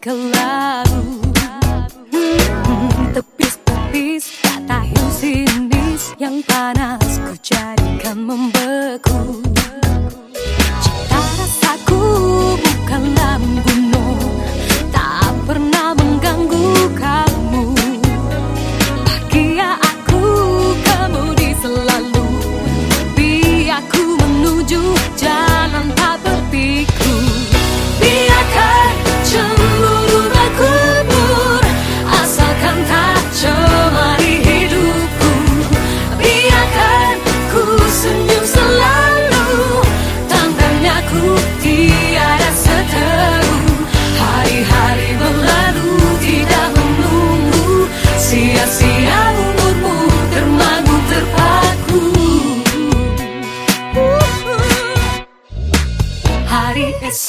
ke lalu hmm, Tepis-tepis kata yang sinis. Yang panas ku jadikan membeku. Cinta rasaku bukanlah membunuh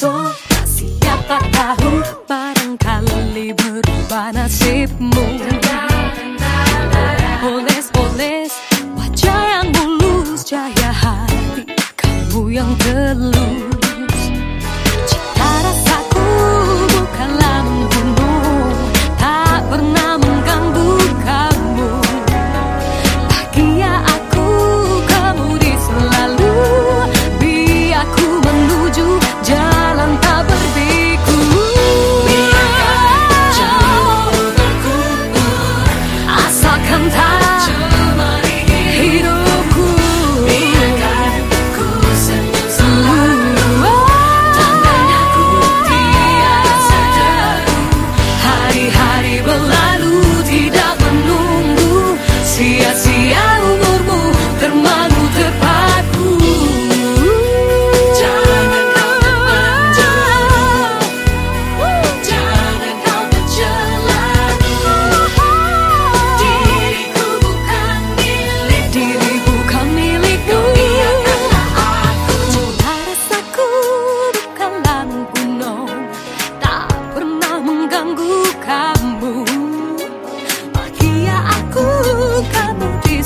So, siapa tahu barangkali berubah nasib.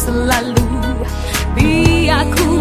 selalu. Biar ku